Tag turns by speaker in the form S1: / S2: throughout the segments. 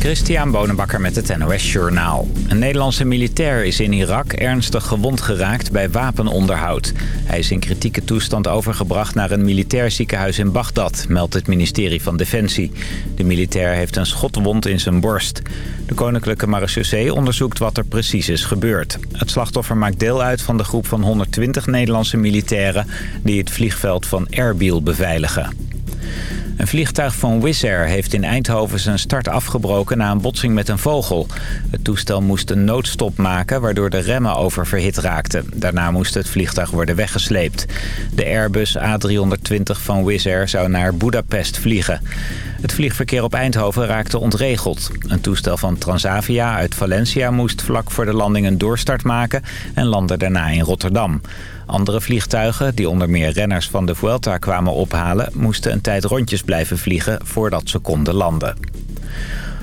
S1: Christian Bonenbakker met het NOS Journaal. Een Nederlandse militair is in Irak ernstig gewond geraakt bij wapenonderhoud. Hij is in kritieke toestand overgebracht naar een militair ziekenhuis in Bagdad, meldt het ministerie van Defensie. De militair heeft een schotwond in zijn borst. De Koninklijke Marechaussee onderzoekt wat er precies is gebeurd. Het slachtoffer maakt deel uit van de groep van 120 Nederlandse militairen... die het vliegveld van Erbil beveiligen. Een vliegtuig van Wizz Air heeft in Eindhoven zijn start afgebroken na een botsing met een vogel. Het toestel moest een noodstop maken waardoor de remmen oververhit raakten. Daarna moest het vliegtuig worden weggesleept. De Airbus A320 van Wizz Air zou naar Budapest vliegen. Het vliegverkeer op Eindhoven raakte ontregeld. Een toestel van Transavia uit Valencia moest vlak voor de landing een doorstart maken... en landde daarna in Rotterdam. Andere vliegtuigen, die onder meer renners van de Vuelta kwamen ophalen... moesten een tijd rondjes blijven vliegen voordat ze konden landen.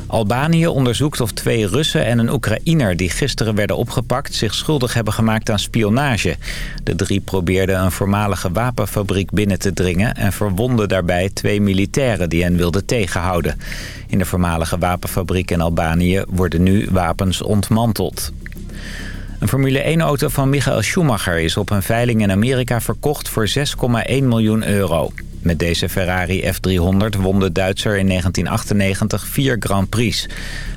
S1: Albanië onderzoekt of twee Russen en een Oekraïner die gisteren werden opgepakt... zich schuldig hebben gemaakt aan spionage. De drie probeerden een voormalige wapenfabriek binnen te dringen... en verwonden daarbij twee militairen die hen wilden tegenhouden. In de voormalige wapenfabriek in Albanië worden nu wapens ontmanteld. Een Formule 1-auto van Michael Schumacher is op een veiling in Amerika verkocht voor 6,1 miljoen euro. Met deze Ferrari F300 won de Duitser in 1998 vier Grand Prix.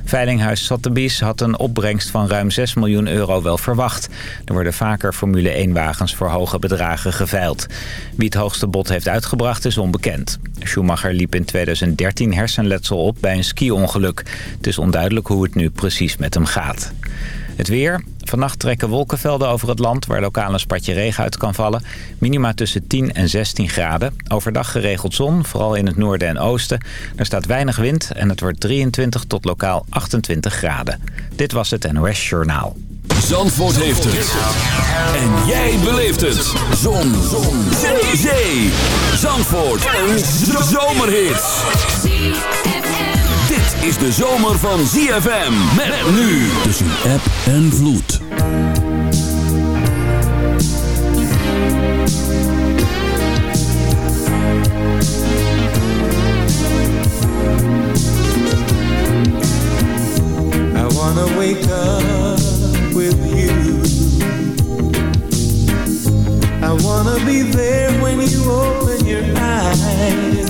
S1: Veilinghuis Sotheby's had een opbrengst van ruim 6 miljoen euro wel verwacht. Er worden vaker Formule 1-wagens voor hoge bedragen geveild. Wie het hoogste bod heeft uitgebracht is onbekend. Schumacher liep in 2013 hersenletsel op bij een ski-ongeluk. Het is onduidelijk hoe het nu precies met hem gaat. Het weer. Vannacht trekken wolkenvelden over het land waar lokaal een spatje regen uit kan vallen. Minima tussen 10 en 16 graden. Overdag geregeld zon, vooral in het noorden en oosten. Er staat weinig wind en het wordt 23 tot lokaal 28 graden. Dit was het NOS Journaal.
S2: Zandvoort heeft het. En jij beleeft het. Zon. zon. Zee. Zandvoort. Een zomerhit is de zomer van ZFM. Met, nu tussen app en vloed.
S3: I wanna wake up with you. I wanna be there when you open your eyes.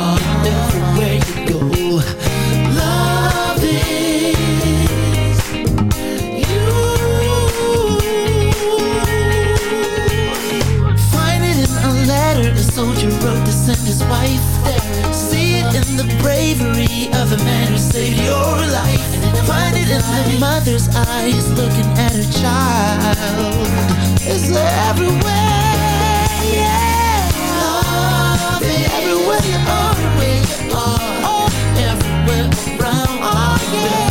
S4: the bravery of a man who saved your life. Find it in the mother's eyes looking at her child. It's everywhere, yeah. Love is everywhere you are, where you are oh, Everywhere
S5: around,
S4: oh, everywhere
S6: you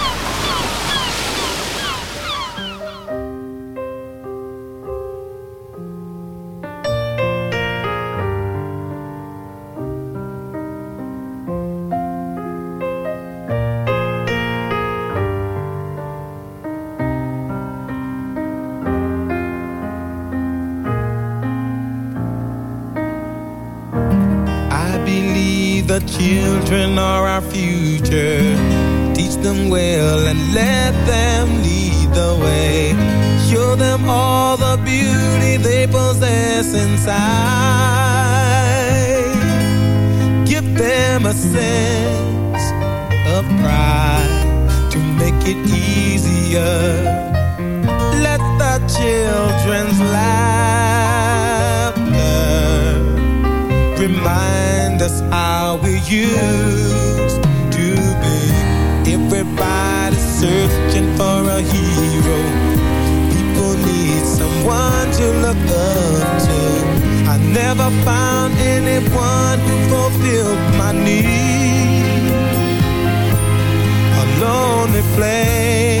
S3: darkness inside. Give them a sense of pride to make it easier. Let the children's laughter remind us how we used to be. Everybody's searching for a hero someone to look up Never found anyone who fulfilled my need. A lonely flame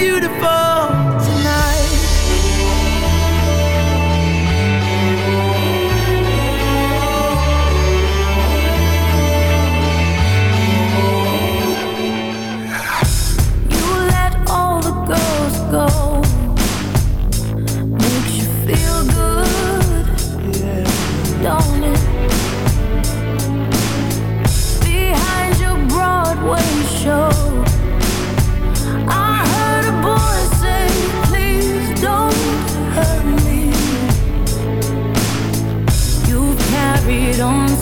S7: Beautiful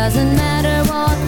S8: Doesn't matter what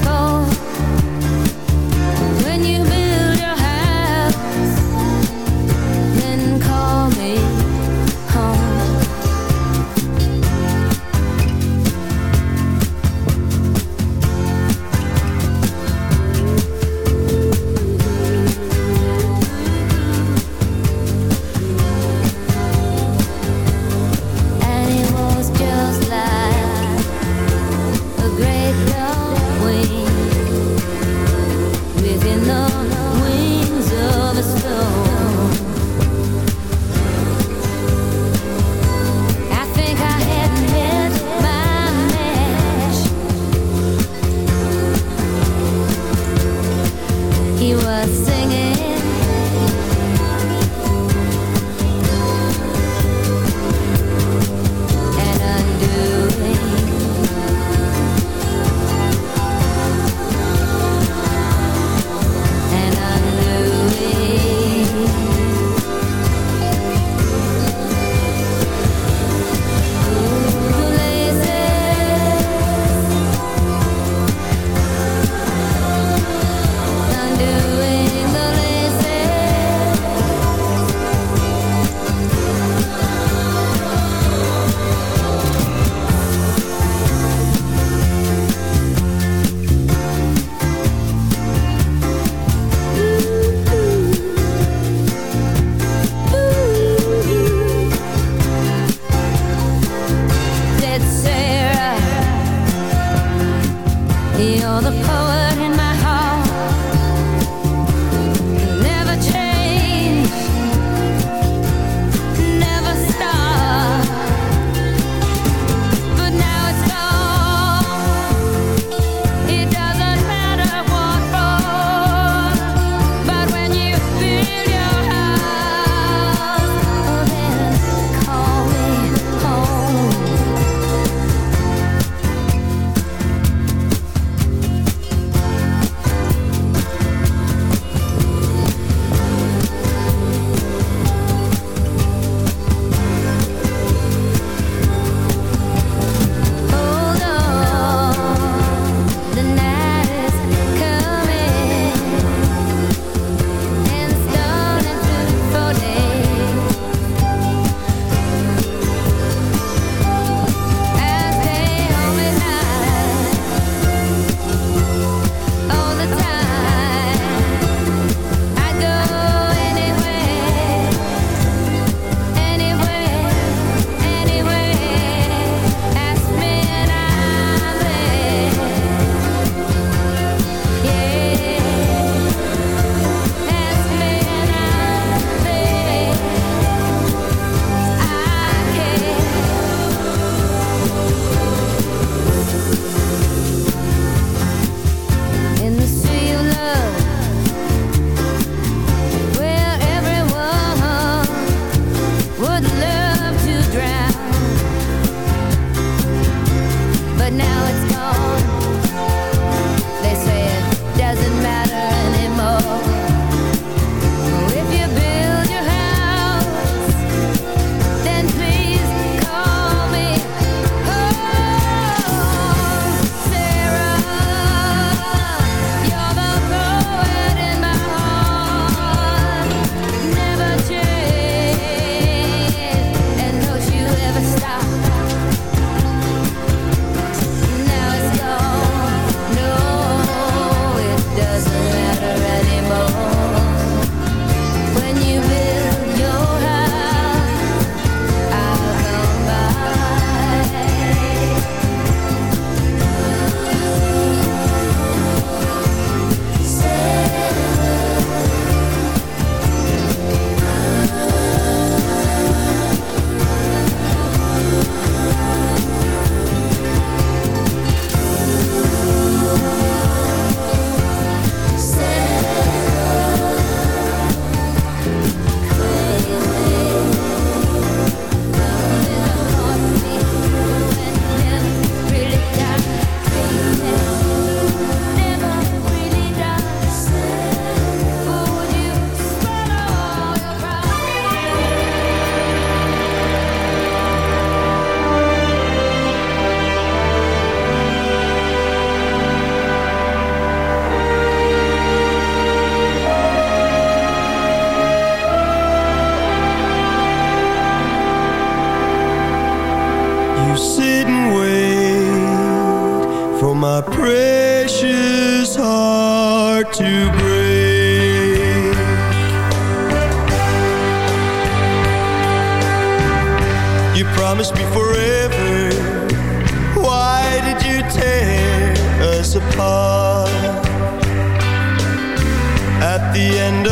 S9: and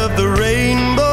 S9: you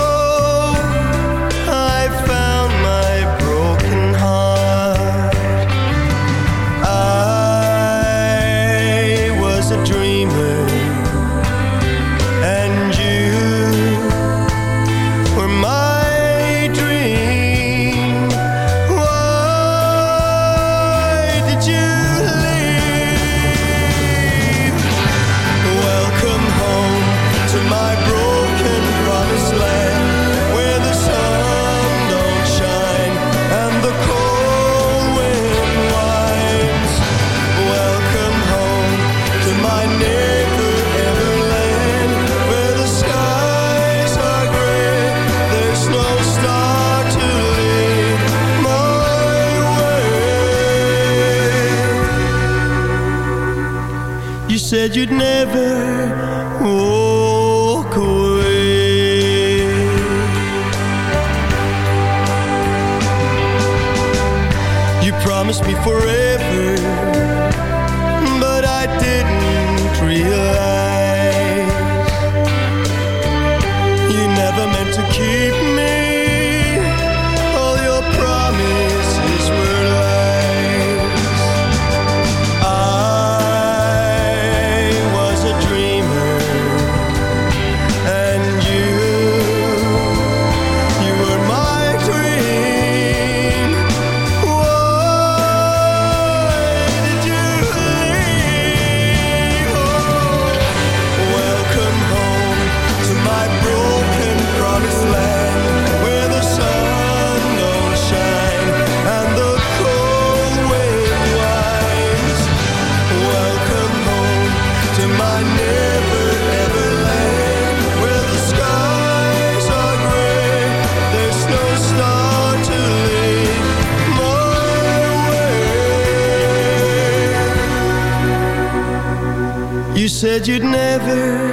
S9: said you'd never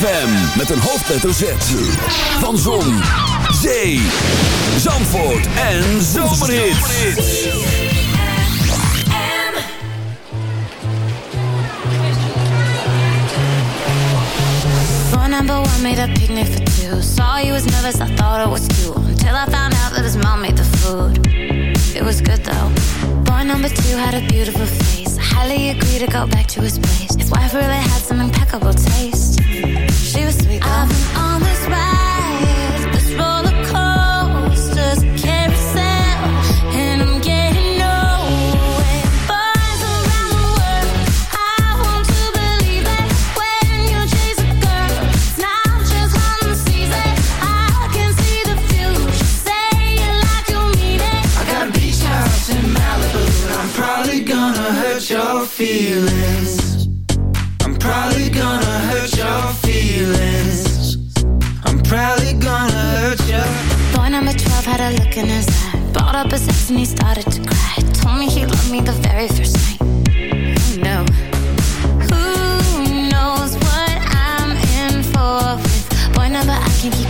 S2: ZFM met een hoofdletter Z. Van Zon, Zee, Zandvoort en Zomerhits.
S8: Number one made a picnic for two. Saw you was nervous, I thought it was two. Until I found out that his mom made the food. It was good though. Boy number two had a beautiful face. I highly agree to go back to his place. Wife really had some impeccable taste. She was sweet. I've 12 a look in his eye. Brought up his ex and he started to cry. Told me he loved me the very first night. Oh no. Who knows what I'm in for with boy number I can't keep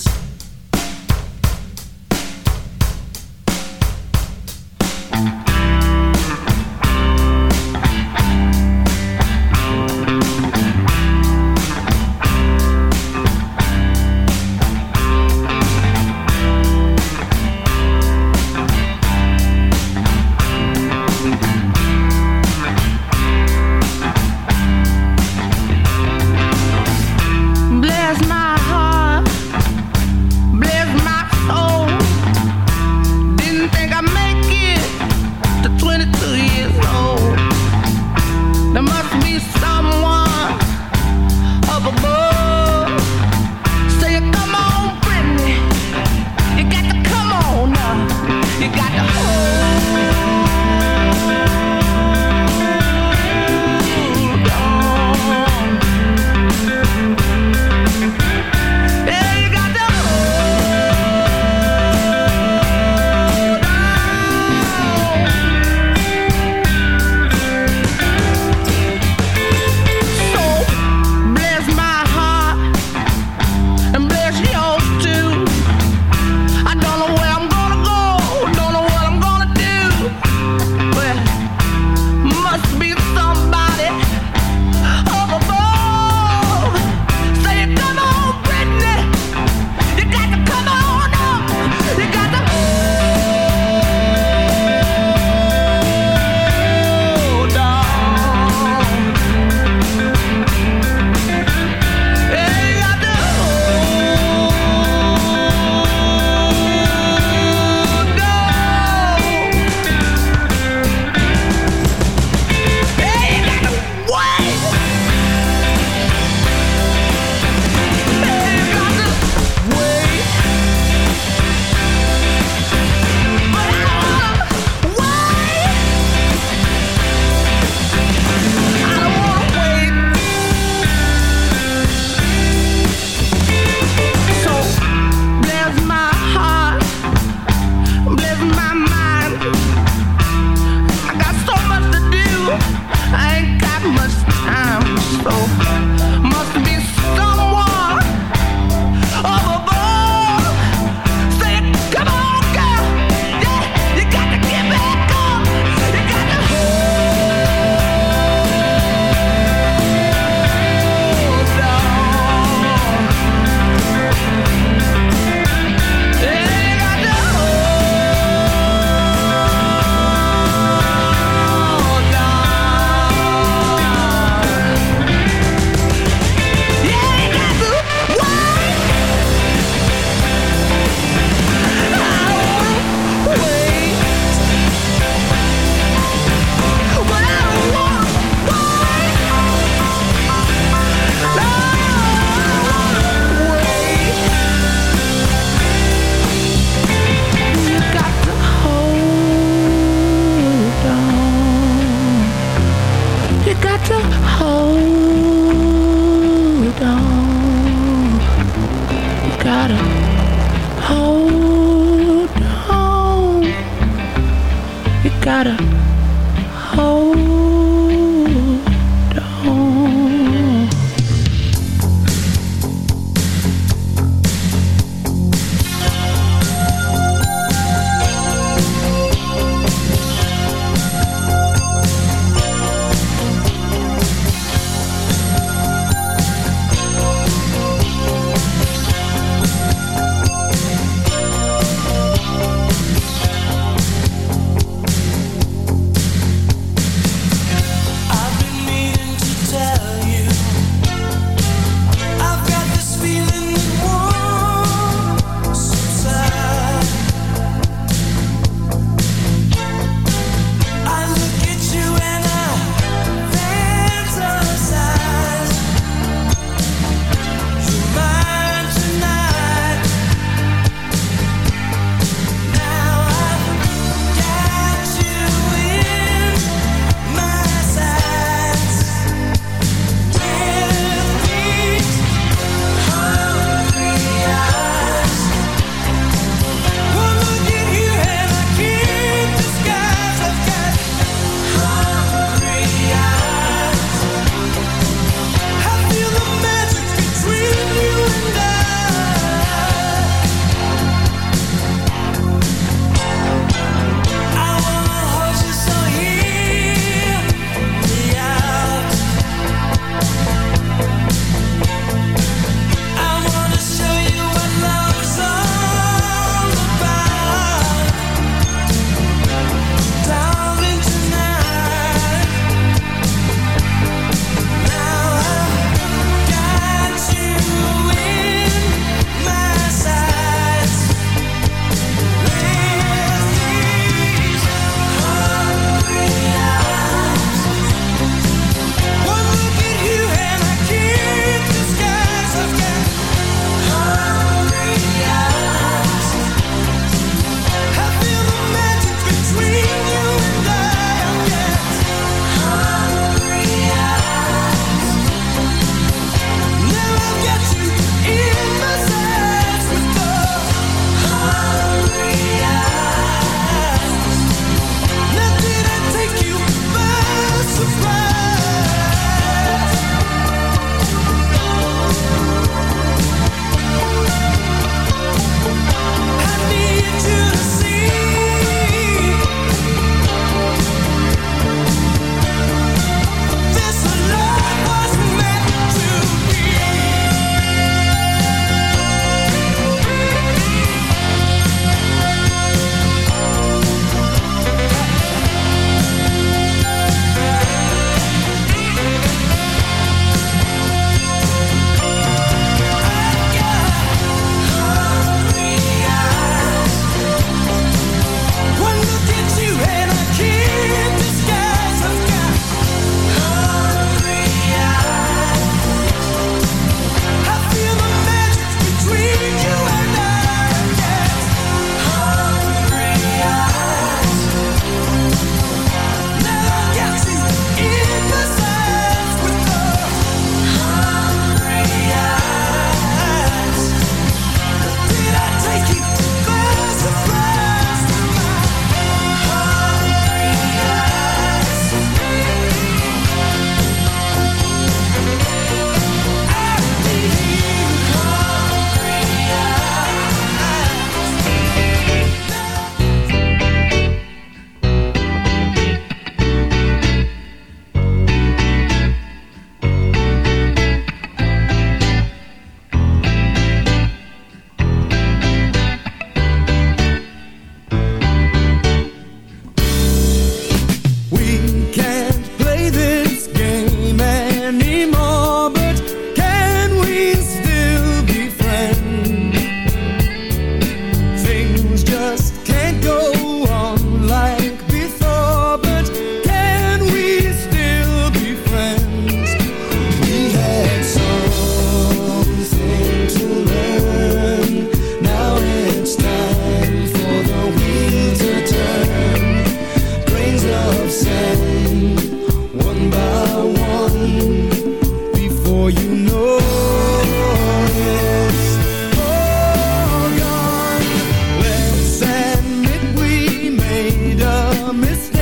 S10: a
S3: mistake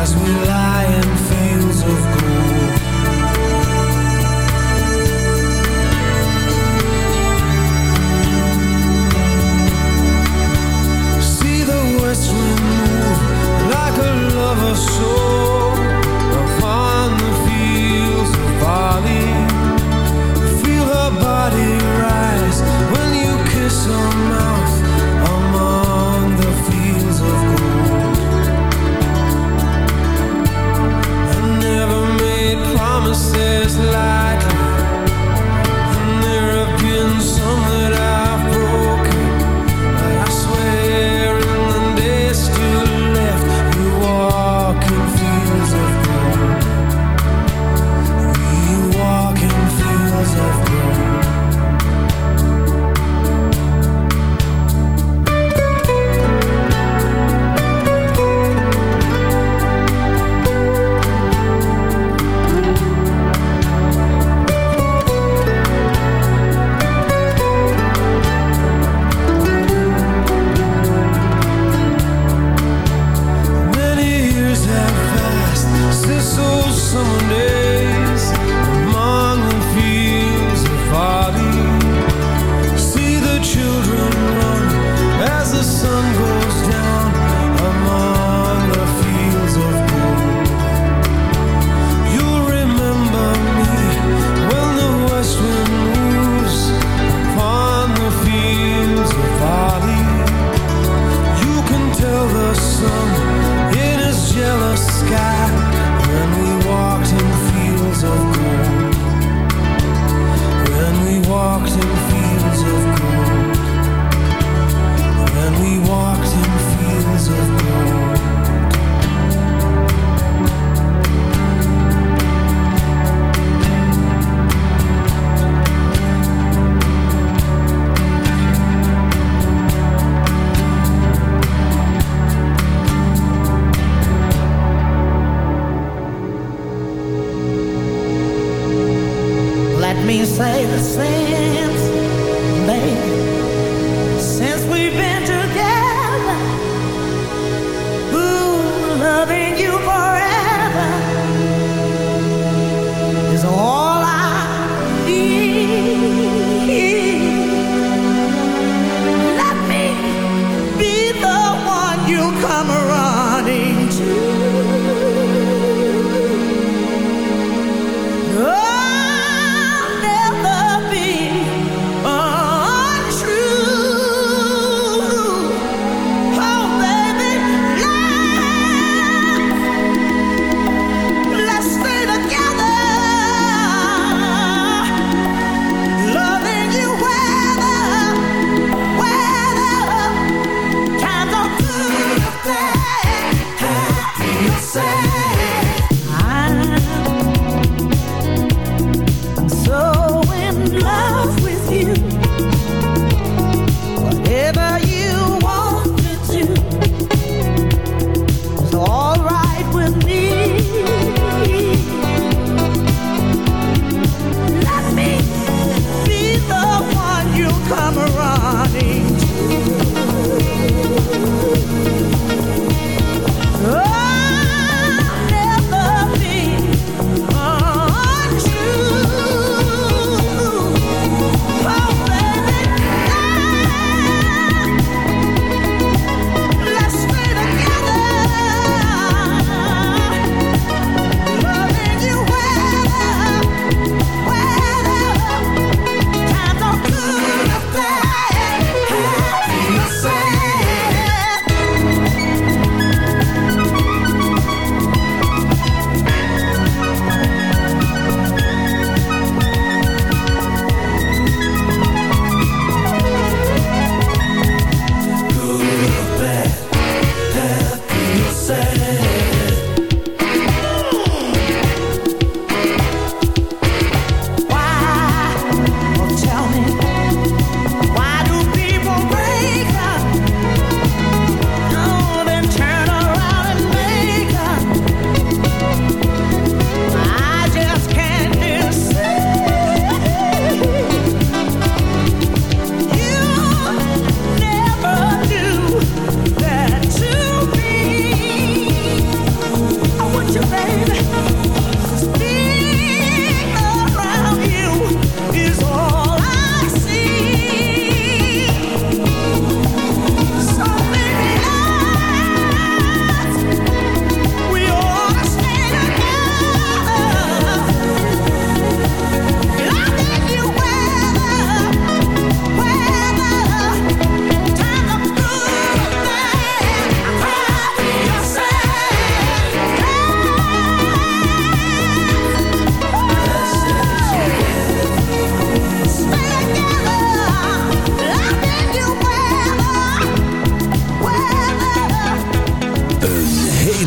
S3: as we lie